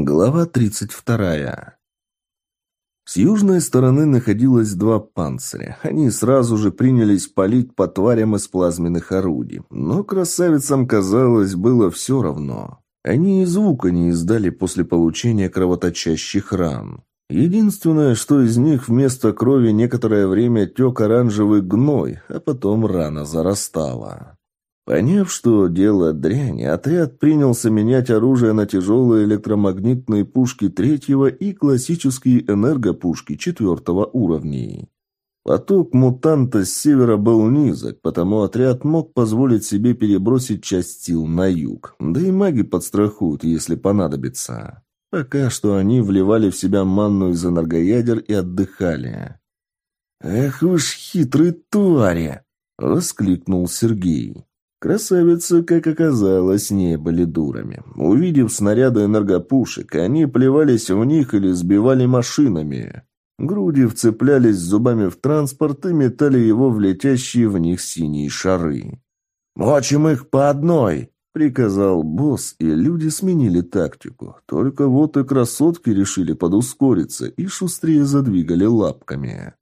Глава 32. С южной стороны находилось два панциря. Они сразу же принялись палить по тварям из плазменных орудий. Но красавицам, казалось, было все равно. Они и звука не издали после получения кровоточащих ран. Единственное, что из них вместо крови некоторое время тек оранжевый гной, а потом рана зарастала. Поняв, что дело дрянь, отряд принялся менять оружие на тяжелые электромагнитные пушки третьего и классические энергопушки четвертого уровней. Поток мутанта с севера был низок, потому отряд мог позволить себе перебросить часть сил на юг. Да и маги подстрахуют, если понадобится. Пока что они вливали в себя манну из энергоядер и отдыхали. «Эх уж хитрые твари!» — воскликнул Сергей. Красавицы, как оказалось, не были дурами. Увидев снаряды энергопушек, они плевались в них или сбивали машинами. Груди вцеплялись зубами в транспорт и метали его в летящие в них синие шары. «Мочим их по одной!» — приказал босс, и люди сменили тактику. Только вот и красотки решили подускориться и шустрее задвигали лапками.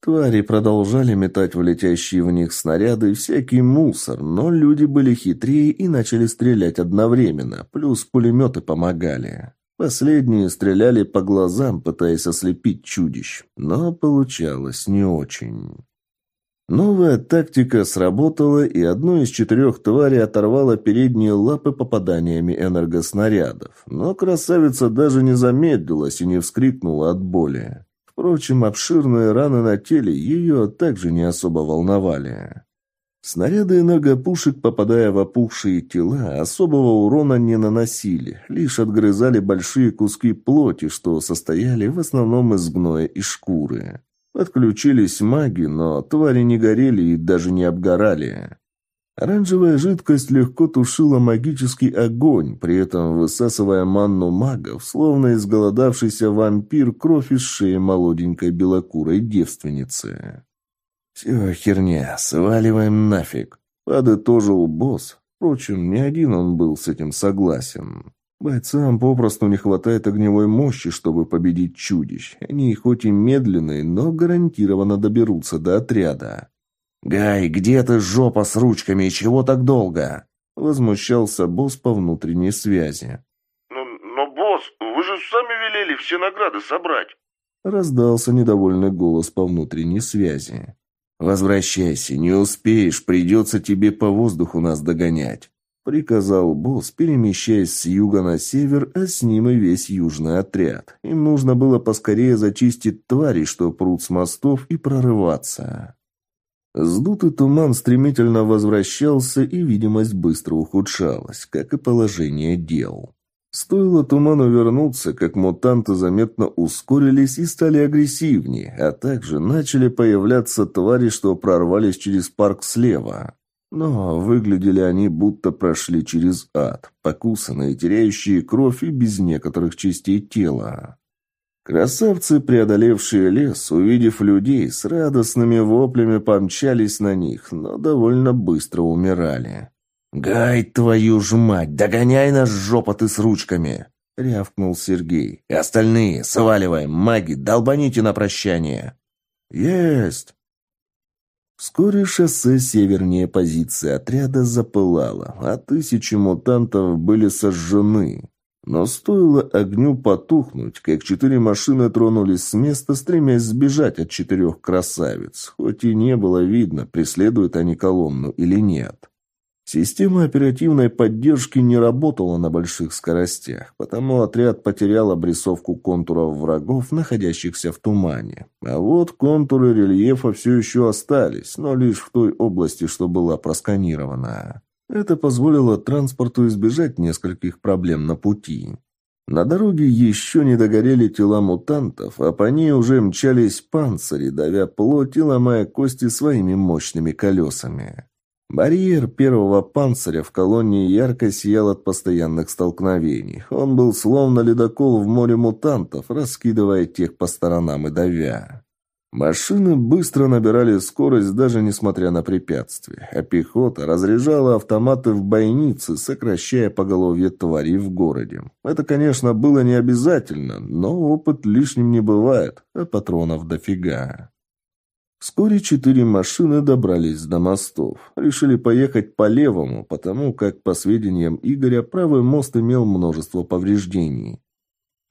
Твари продолжали метать в летящие в них снаряды всякий мусор, но люди были хитрее и начали стрелять одновременно, плюс пулеметы помогали. Последние стреляли по глазам, пытаясь ослепить чудищ, но получалось не очень. Новая тактика сработала, и одну из четырех тварей оторвала передние лапы попаданиями энергоснарядов. Но красавица даже не замедлилась и не вскрикнула от боли. Впрочем, обширные раны на теле ее также не особо волновали. Снаряды энергопушек, попадая в опухшие тела, особого урона не наносили, лишь отгрызали большие куски плоти, что состояли в основном из гноя и шкуры. Подключились маги, но твари не горели и даже не обгорали. Оранжевая жидкость легко тушила магический огонь, при этом высасывая манну магов, словно изголодавшийся вампир кровь из шеи молоденькой белокурой девственницы. «Все херня, сваливаем нафиг», — подытожил босс. Впрочем, не один он был с этим согласен. Бойцам попросту не хватает огневой мощи, чтобы победить чудищ. Они хоть и медленные, но гарантированно доберутся до отряда. «Гай, где ты, жопа с ручками, и чего так долго?» Возмущался босс по внутренней связи. «Но, но босс, вы же сами велели все награды собрать!» Раздался недовольный голос по внутренней связи. «Возвращайся, не успеешь, придется тебе по воздуху нас догонять», приказал босс, перемещаясь с юга на север, а с ним и весь южный отряд. Им нужно было поскорее зачистить твари, что прут с мостов, и прорываться. Сдутый туман стремительно возвращался, и видимость быстро ухудшалась, как и положение дел. Стоило туману вернуться, как мутанты заметно ускорились и стали агрессивнее, а также начали появляться твари, что прорвались через парк слева. Но выглядели они будто прошли через ад, покусанные, теряющие кровь и без некоторых частей тела. Красавцы, преодолевшие лес, увидев людей, с радостными воплями помчались на них, но довольно быстро умирали. «Гай, твою ж мать, догоняй нас, жопа ты с ручками!» — рявкнул Сергей. «И остальные, сваливаем, маги, долбаните на прощание!» «Есть!» Вскоре шоссе севернее позиции отряда запылало, а тысячи мутантов были сожжены. Но стоило огню потухнуть, как четыре машины тронулись с места, стремясь сбежать от четырех красавиц, хоть и не было видно, преследуют они колонну или нет. Система оперативной поддержки не работала на больших скоростях, потому отряд потерял обрисовку контуров врагов, находящихся в тумане. А вот контуры рельефа все еще остались, но лишь в той области, что была просканирована. Это позволило транспорту избежать нескольких проблем на пути. На дороге еще не догорели тела мутантов, а по ней уже мчались панцири, давя плоть и ломая кости своими мощными колесами. Барьер первого панциря в колонии ярко сиял от постоянных столкновений. Он был словно ледокол в море мутантов, раскидывая тех по сторонам и давя. Машины быстро набирали скорость, даже несмотря на препятствия, а пехота разряжала автоматы в бойницы, сокращая поголовье тварей в городе. Это, конечно, было не обязательно, но опыт лишним не бывает, а патронов дофига. Вскоре четыре машины добрались до мостов. Решили поехать по левому, потому как, по сведениям Игоря, правый мост имел множество повреждений.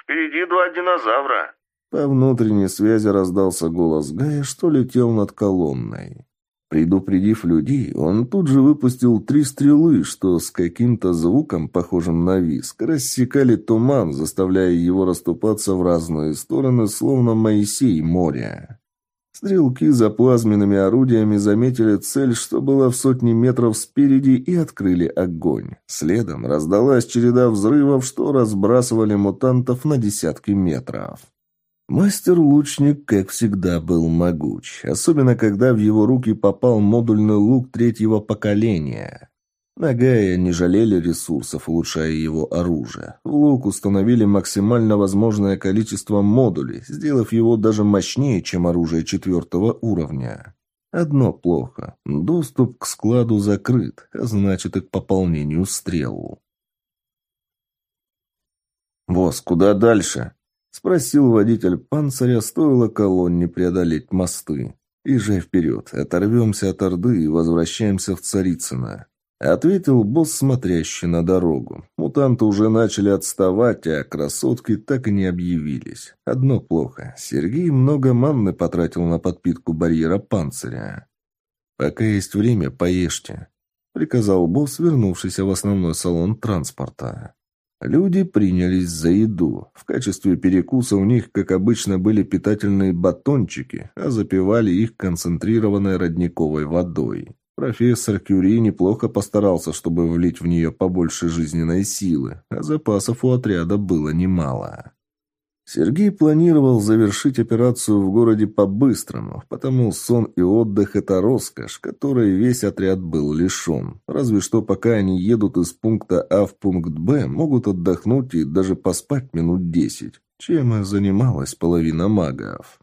«Впереди два динозавра», по внутренней связи раздался голос Гая, что летел над колонной. Предупредив людей, он тут же выпустил три стрелы, что с каким-то звуком, похожим на виск, рассекали туман, заставляя его расступаться в разные стороны, словно Моисей моря. Стрелки за плазменными орудиями заметили цель, что была в сотни метров спереди, и открыли огонь. Следом раздалась череда взрывов, что разбрасывали мутантов на десятки метров. Мастер-лучник, как всегда, был могуч, особенно когда в его руки попал модульный лук третьего поколения. Нагая не жалели ресурсов, улучшая его оружие. В лук установили максимально возможное количество модулей, сделав его даже мощнее, чем оружие четвертого уровня. Одно плохо. Доступ к складу закрыт, а значит и к пополнению стрел. «Босс, куда дальше?» Спросил водитель панциря, стоило колонне преодолеть мосты. И же вперед, оторвемся от Орды и возвращаемся в Царицыно. Ответил босс, смотрящий на дорогу. Мутанты уже начали отставать, а красотки так и не объявились. Одно плохо. Сергей много манны потратил на подпитку барьера панциря. «Пока есть время, поешьте», — приказал босс, вернувшийся в основной салон транспорта. Люди принялись за еду. В качестве перекуса у них, как обычно, были питательные батончики, а запивали их концентрированной родниковой водой. Профессор Кюри неплохо постарался, чтобы влить в нее побольше жизненной силы, а запасов у отряда было немало. Сергей планировал завершить операцию в городе по-быстрому, потому сон и отдых – это роскошь, которой весь отряд был лишен. Разве что пока они едут из пункта А в пункт Б, могут отдохнуть и даже поспать минут десять, чем и занималась половина магов.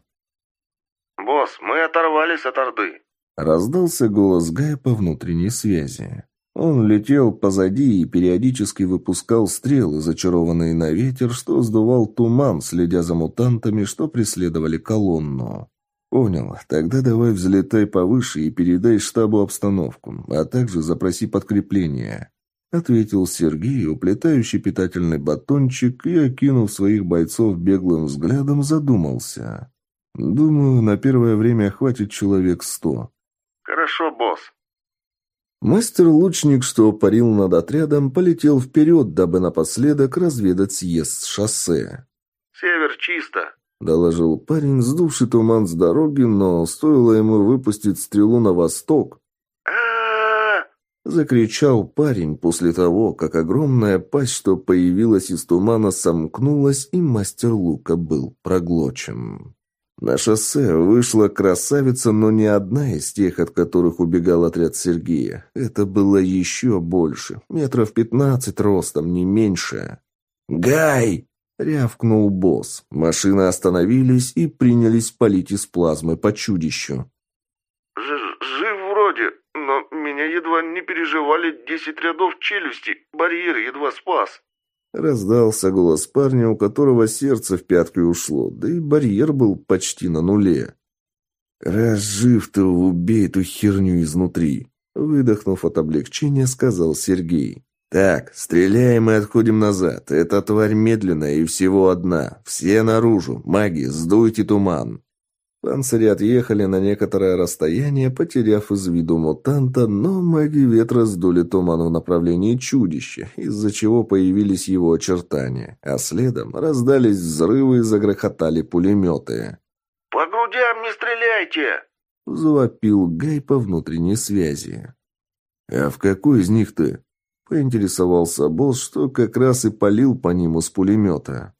«Босс, мы оторвались от Орды», – раздался голос Гая по внутренней связи. Он летел позади и периодически выпускал стрелы, зачарованные на ветер, что сдувал туман, следя за мутантами, что преследовали колонну. «Понял. Тогда давай взлетай повыше и передай штабу обстановку, а также запроси подкрепление», — ответил Сергей, уплетающий питательный батончик и, окинув своих бойцов беглым взглядом, задумался. «Думаю, на первое время хватит человек сто». «Хорошо, босс», Мастер-лучник, что парил над отрядом, полетел вперед, дабы напоследок разведать съезд с шоссе. «Север чисто», — доложил парень, сдувший туман с дороги, но стоило ему выпустить стрелу на восток. Закричал парень после того, как огромная пасть, что появилась из тумана, сомкнулась, и мастер лука был проглочен. На шоссе вышла красавица, но не одна из тех, от которых убегал отряд Сергея. Это было еще больше, метров пятнадцать ростом, не меньше. «Гай!» — рявкнул босс. Машины остановились и принялись палить из плазмы по чудищу. «Жив вроде, но меня едва не переживали десять рядов челюсти. Барьер едва спас». Раздался голос парня, у которого сердце в пятки ушло, да и барьер был почти на нуле. «Разжив ты, убей эту херню изнутри!» Выдохнув от облегчения, сказал Сергей. «Так, стреляем и отходим назад. Эта тварь медленная и всего одна. Все наружу. Маги, сдуйте туман!» Панцири отъехали на некоторое расстояние, потеряв из виду мутанта, но маги ветра сдули туман в направлении чудища, из-за чего появились его очертания, а следом раздались взрывы и загрохотали пулеметы. «По грудям не стреляйте!» — завопил Гай по внутренней связи. «А в какой из них ты?» — поинтересовался босс, что как раз и полил по ним из пулемета.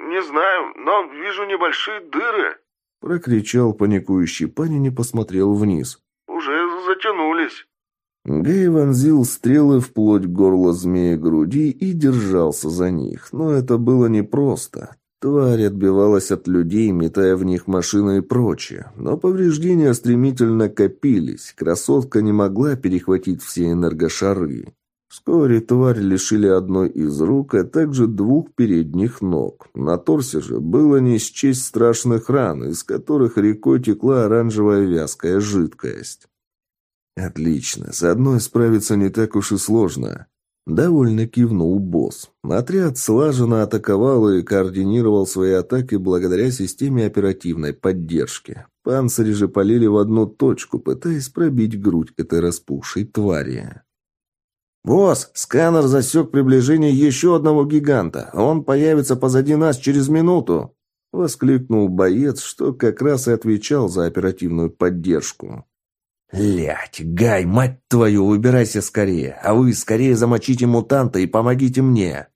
«Не знаю, но вижу небольшие дыры», Прокричал паникующий парень и посмотрел вниз. «Уже затянулись». Гей вонзил стрелы вплоть горла змея груди и держался за них. Но это было непросто. Тварь отбивалась от людей, метая в них машины и прочее, но повреждения стремительно копились, красотка не могла перехватить все энергошары. Вскоре тварь лишили одной из рук, а также двух передних ног. На торсе же было не счесть страшных ран, из которых рекой текла оранжевая вязкая жидкость. «Отлично, с одной справиться не так уж и сложно», Довольно кивнул босс. Отряд слаженно атаковал и координировал свои атаки благодаря системе оперативной поддержки. Панцири же полили в одну точку, пытаясь пробить грудь этой распухшей твари. «Босс, сканер засек приближение еще одного гиганта. Он появится позади нас через минуту!» Воскликнул боец, что как раз и отвечал за оперативную поддержку. «Лять, Гай, мать твою, выбирайся скорее, а вы скорее замочите мутанта и помогите мне!»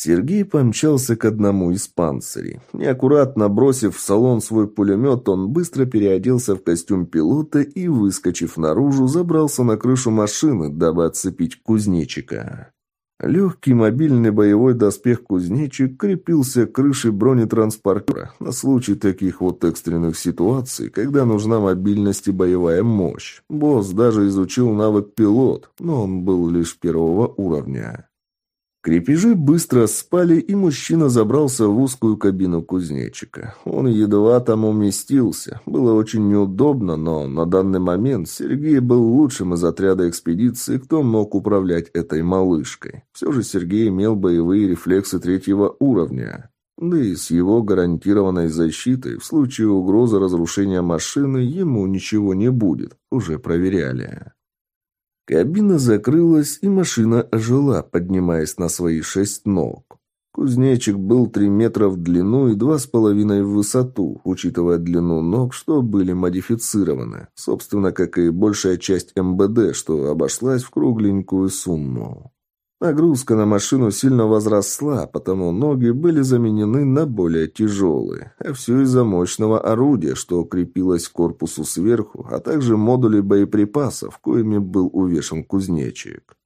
Сергей помчался к одному из панцирей. Неаккуратно бросив в салон свой пулемет, он быстро переоделся в костюм пилота и, выскочив наружу, забрался на крышу машины, дабы отцепить кузнечика. Легкий мобильный боевой доспех кузнечик крепился к крыше бронетранспортера на случай таких вот экстренных ситуаций, когда нужна мобильность и боевая мощь. Босс даже изучил навык пилот, но он был лишь первого уровня. Крепежи быстро спали, и мужчина забрался в узкую кабину кузнечика. Он едва там уместился. Было очень неудобно, но на данный момент Сергей был лучшим из отряда экспедиции, кто мог управлять этой малышкой. Все же Сергей имел боевые рефлексы третьего уровня. Да и с его гарантированной защитой в случае угрозы разрушения машины ему ничего не будет, уже проверяли. Кабина закрылась, и машина ожила, поднимаясь на свои шесть ног. Кузнечик был три метра в длину и два с половиной в высоту, учитывая длину ног, что были модифицированы. Собственно, как и большая часть МБД, что обошлась в кругленькую сумму. Нагрузка на машину сильно возросла, потому ноги были заменены на более тяжелые, а все из-за мощного орудия, что крепилось к корпусу сверху, а также модули боеприпасов, коими был увешан кузнечик.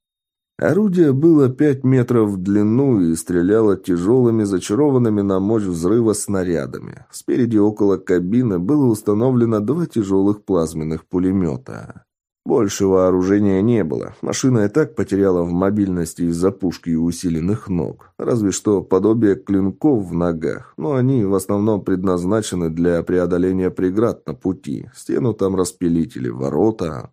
Орудие было 5 метров в длину и стреляло тяжелыми, зачарованными на мощь взрыва снарядами. Спереди около кабины было установлено два тяжелых плазменных пулемета. Больше вооружения не было. Машина и так потеряла в мобильности из-за пушки и усиленных ног. Разве что подобие клинков в ногах, но они в основном предназначены для преодоления преград на пути. Стену там распилители, ворота.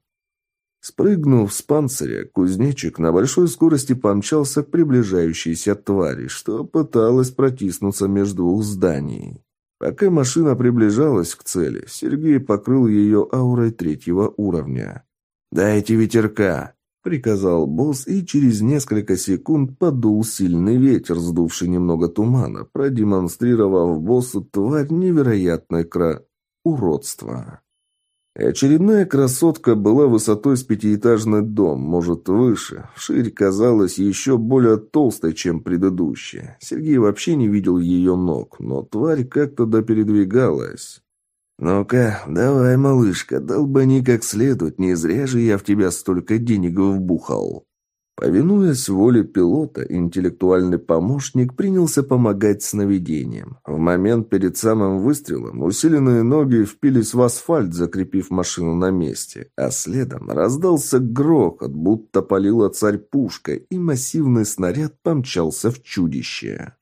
Спрыгнув с панциря, кузнечик на большой скорости помчался к приближающейся твари, что пыталась протиснуться между двух зданий. Пока машина приближалась к цели, Сергей покрыл ее аурой третьего уровня. «Дайте ветерка!» — приказал босс, и через несколько секунд подул сильный ветер, сдувший немного тумана, продемонстрировав боссу тварь невероятной кра... уродства. Очередная красотка была высотой с пятиэтажный дом, может, выше. Ширь казалась еще более толстой, чем предыдущая. Сергей вообще не видел ее ног, но тварь как-то допередвигалась. «Ну-ка, давай, малышка, долбани как следует, не зря же я в тебя столько денег вбухал». Повинуясь воле пилота, интеллектуальный помощник принялся помогать сновидениям. В момент перед самым выстрелом усиленные ноги впились в асфальт, закрепив машину на месте, а следом раздался грохот, будто полила царь пушка, и массивный снаряд помчался в чудище.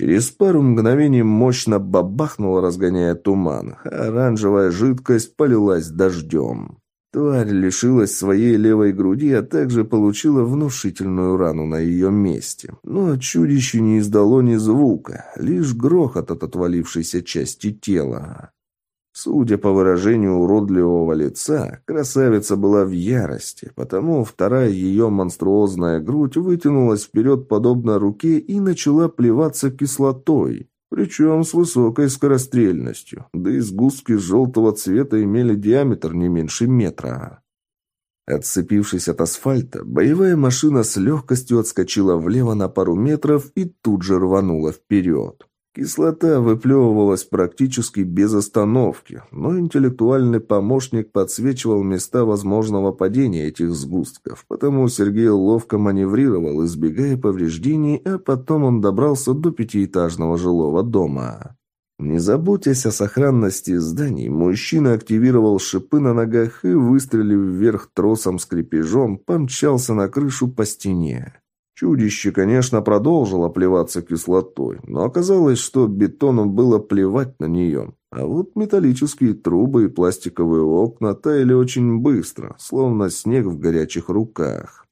Через пару мгновений мощно бабахнуло, разгоняя туман, оранжевая жидкость полилась дождем. Тварь лишилась своей левой груди, а также получила внушительную рану на ее месте. Но чудище не издало ни звука, лишь грохот от отвалившейся части тела. Судя по выражению уродливого лица, красавица была в ярости, потому вторая ее монструозная грудь вытянулась вперед подобно руке и начала плеваться кислотой, причем с высокой скорострельностью, да и сгустки желтого цвета имели диаметр не меньше метра. Отцепившись от асфальта, боевая машина с легкостью отскочила влево на пару метров и тут же рванула вперед. Кислота выплевывалась практически без остановки, но интеллектуальный помощник подсвечивал места возможного падения этих сгустков, потому Сергей ловко маневрировал, избегая повреждений, а потом он добрался до пятиэтажного жилого дома. Не заботясь о сохранности зданий, мужчина активировал шипы на ногах и, выстрелив вверх тросом с крепежом, помчался на крышу по стене. Чудище, конечно, продолжило плеваться кислотой, но оказалось, что бетону было плевать на нее. А вот металлические трубы и пластиковые окна таяли очень быстро, словно снег в горячих руках.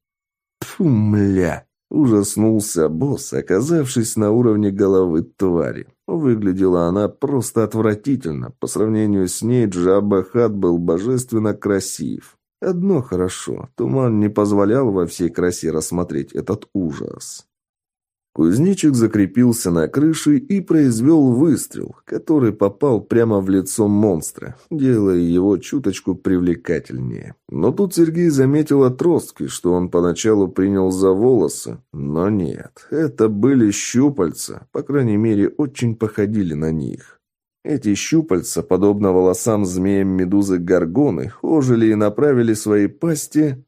Тьфу, мля! Ужаснулся босс, оказавшись на уровне головы твари. Выглядела она просто отвратительно. По сравнению с ней Джабба Хат был божественно красив. Одно хорошо, туман не позволял во всей красе рассмотреть этот ужас. Кузнечик закрепился на крыше и произвел выстрел, который попал прямо в лицо монстра, делая его чуточку привлекательнее. Но тут Сергей заметил отростки, что он поначалу принял за волосы, но нет, это были щупальца, по крайней мере, очень походили на них. Эти щупальца, подобно волосам змеям медузы Гаргоны, ожили и направили свои пасти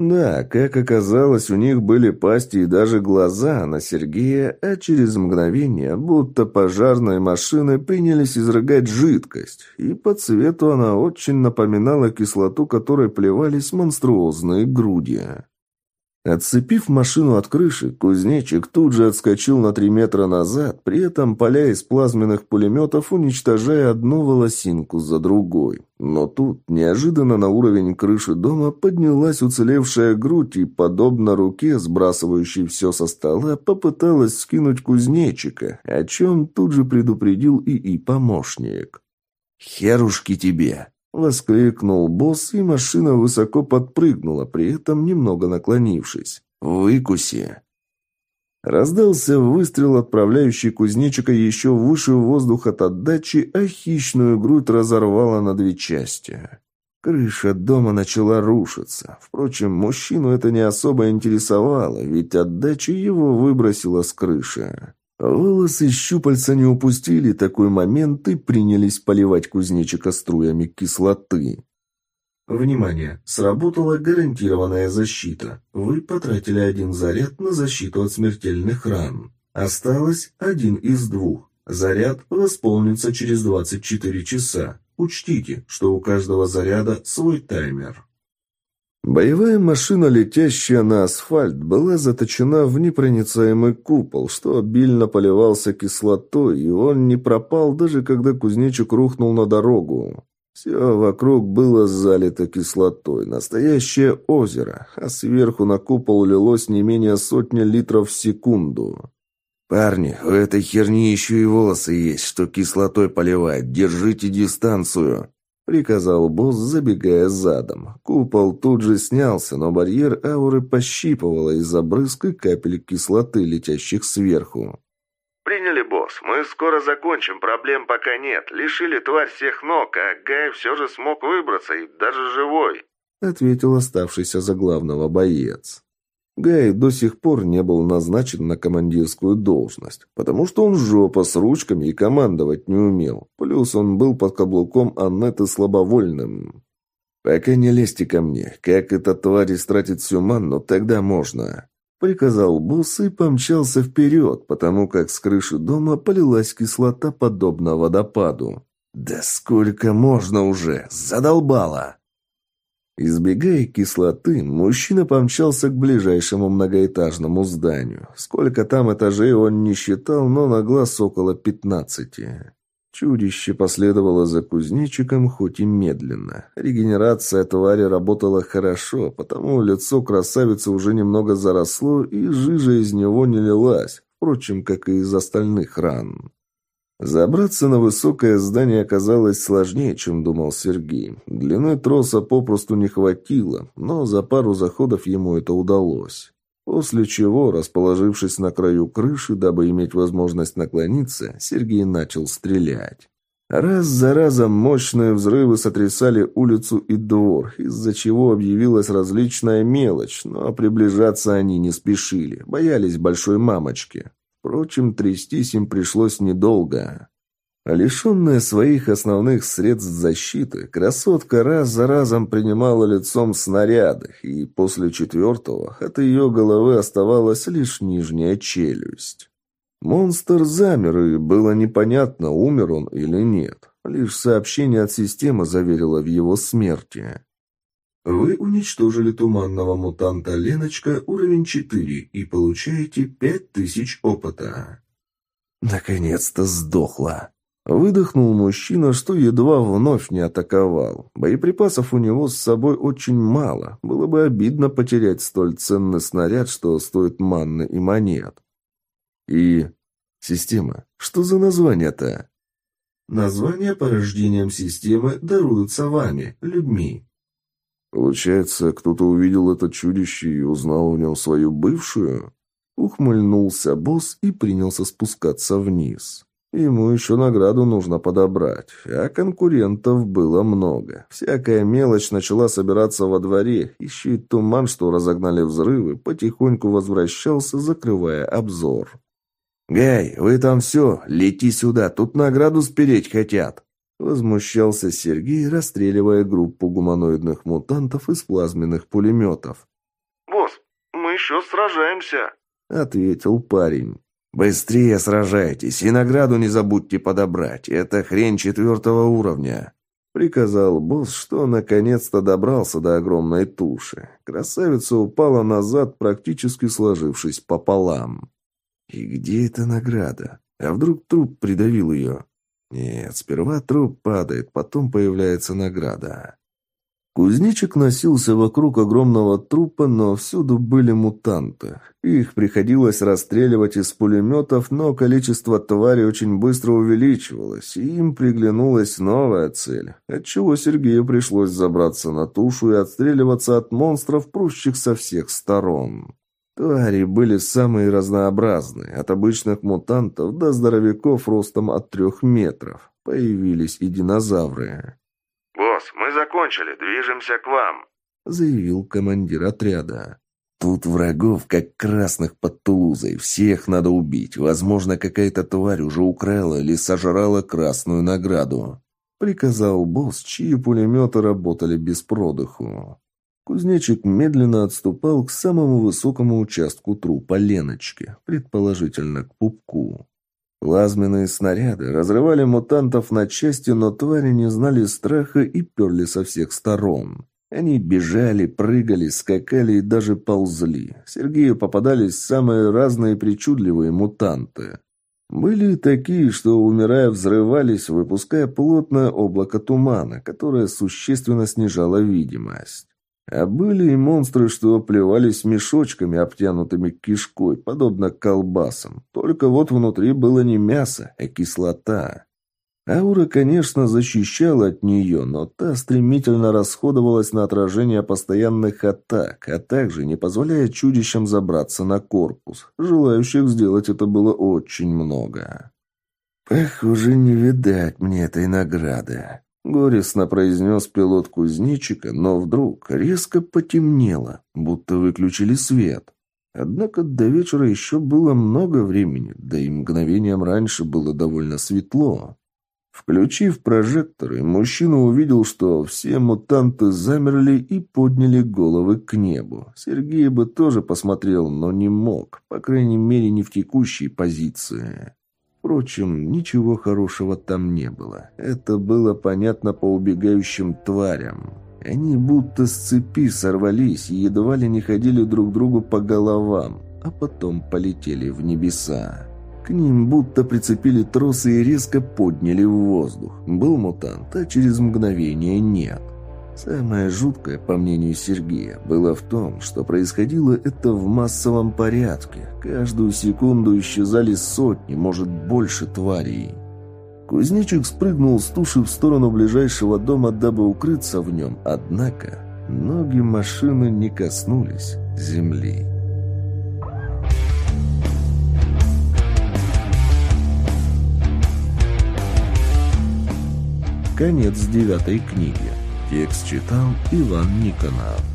да, как оказалось, у них были пасти и даже глаза на Сергея, а через мгновение, будто пожарные машины, принялись изрыгать жидкость, и по цвету она очень напоминала кислоту, которой плевались монструозные груди. Отцепив машину от крыши, кузнечик тут же отскочил на три метра назад, при этом поля из плазменных пулеметов уничтожая одну волосинку за другой. Но тут неожиданно на уровень крыши дома поднялась уцелевшая грудь и, подобно руке, сбрасывающей все со стола, попыталась скинуть кузнечика, о чем тут же предупредил ИИ помощник. «Херушки тебе!» Воскликнул босс, и машина высоко подпрыгнула, при этом немного наклонившись. «Выкуси!» Раздался выстрел, отправляющий кузнечика еще выше в воздух от отдачи, а хищную грудь разорвала на две части. Крыша дома начала рушиться. Впрочем, мужчину это не особо интересовало, ведь отдача его выбросила с крыши. Волосы щупальца не упустили такой момент и принялись поливать кузнечика струями кислоты. Внимание! Сработала гарантированная защита. Вы потратили один заряд на защиту от смертельных ран. Осталось один из двух. Заряд восполнится через 24 часа. Учтите, что у каждого заряда свой таймер. Боевая машина, летящая на асфальт, была заточена в непроницаемый купол, что обильно поливался кислотой, и он не пропал, даже когда кузнечик рухнул на дорогу. Все вокруг было залито кислотой, настоящее озеро, а сверху на купол лилось не менее сотни литров в секунду. «Парни, у этой херни еще и волосы есть, что кислотой поливает. Держите дистанцию!» Приказал босс, забегая задом. Купол тут же снялся, но барьер ауры пощипывало из-за брызг и капель кислоты, летящих сверху. «Приняли, босс. Мы скоро закончим. Проблем пока нет. Лишили тварь всех ног, а Гай все же смог выбраться и даже живой», — ответил оставшийся за главного боец. Гай до сих пор не был назначен на командирскую должность, потому что он жопа с ручками и командовать не умел. Плюс он был под каблуком Аннеты слабовольным. «Пока не лезьте ко мне. Как эта тварь истратит всю манну, тогда можно». Приказал босс и помчался вперед, потому как с крыши дома полилась кислота, подобно водопаду. «Да сколько можно уже? Задолбало!» Избегая кислоты, мужчина помчался к ближайшему многоэтажному зданию. Сколько там этажей он не считал, но на глаз около пятнадцати. Чудище последовало за кузнечиком, хоть и медленно. Регенерация твари работала хорошо, потому лицо красавицы уже немного заросло, и жижа из него не лилась, впрочем, как и из остальных ран. Забраться на высокое здание оказалось сложнее, чем думал Сергей. Длины троса попросту не хватило, но за пару заходов ему это удалось. После чего, расположившись на краю крыши, дабы иметь возможность наклониться, Сергей начал стрелять. Раз за разом мощные взрывы сотрясали улицу и двор, из-за чего объявилась различная мелочь, но приближаться они не спешили, боялись большой мамочки. Впрочем, трястись им пришлось недолго. А лишенная своих основных средств защиты, красотка раз за разом принимала лицом снаряды, и после четвертого от ее головы оставалась лишь нижняя челюсть. Монстр замер, и было непонятно, умер он или нет. Лишь сообщение от системы заверило в его смерти. Вы уничтожили туманного мутанта Леночка уровень 4 и получаете 5000 опыта. Наконец-то сдохла. Выдохнул мужчина, что едва вновь не атаковал. Боеприпасов у него с собой очень мало. Было бы обидно потерять столь ценный снаряд, что стоит манны и монет. И... Система. Что за название-то? Названия по рождениям системы даруются вами, людьми. Получается, кто-то увидел это чудище и узнал в нем свою бывшую? Ухмыльнулся босс и принялся спускаться вниз. Ему еще награду нужно подобрать, а конкурентов было много. Всякая мелочь начала собираться во дворе, еще и туман, что разогнали взрывы, потихоньку возвращался, закрывая обзор. «Гай, вы там все, лети сюда, тут награду спереть хотят!» Возмущался Сергей, расстреливая группу гуманоидных мутантов из плазменных пулеметов. «Босс, мы еще сражаемся!» — ответил парень. «Быстрее сражайтесь и награду не забудьте подобрать. Это хрень четвертого уровня». Приказал босс, что наконец-то добрался до огромной туши. Красавица упала назад, практически сложившись пополам. И где эта награда? А вдруг труп придавил ее? Нет, сперва труп падает, потом появляется награда. Кузнечик носился вокруг огромного трупа, но всюду были мутанты. Их приходилось расстреливать из пулеметов, но количество тварей очень быстро увеличивалось, и им приглянулась новая цель, отчего Сергею пришлось забраться на тушу и отстреливаться от монстров, прущих со всех сторон. Твари были самые разнообразные, от обычных мутантов до здоровяков ростом от трех метров. Появились и динозавры. «Босс, мы закончили, движемся к вам», — заявил командир отряда. «Тут врагов, как красных под Тулузой. Всех надо убить. Возможно, какая-то тварь уже украла или сожрала красную награду», — приказал босс, чьи пулеметы работали без продыху. Кузнечик медленно отступал к самому высокому участку трупа Леночки, предположительно к пупку. Плазменные снаряды разрывали мутантов на части, но твари не знали страха и перли со всех сторон. Они бежали, прыгали, скакали и даже ползли. Сергею попадались самые разные причудливые мутанты. Были такие, что, умирая, взрывались, выпуская плотное облако тумана, которое существенно снижало видимость. А были и монстры, что плевались мешочками, обтянутыми кишкой, подобно колбасам. Только вот внутри было не мясо, а кислота. Аура, конечно, защищала от нее, но та стремительно расходовалась на отражение постоянных атак, а также не позволяя чудищам забраться на корпус. Желающих сделать это было очень много. «Похоже, не видать мне этой награды», Горестно произнес пилот кузнечика, но вдруг резко потемнело, будто выключили свет. Однако до вечера еще было много времени, да и мгновением раньше было довольно светло. Включив прожекторы, мужчина увидел, что все мутанты замерли и подняли головы к небу. Сергей бы тоже посмотрел, но не мог, по крайней мере, не в текущей позиции. Впрочем, ничего хорошего там не было. Это было понятно по убегающим тварям. Они будто с цепи сорвались и едва ли не ходили друг другу по головам, а потом полетели в небеса. К ним будто прицепили тросы и резко подняли в воздух. Был мутант, а через мгновение нет. Самое жуткое, по мнению Сергея, было в том, что происходило это в массовом порядке. Каждую секунду исчезали сотни, может больше тварей. Кузнечик спрыгнул с туши в сторону ближайшего дома, дабы укрыться в нем, однако ноги машины не коснулись земли. Конец девятой книги. Текст читал Иван Никонов.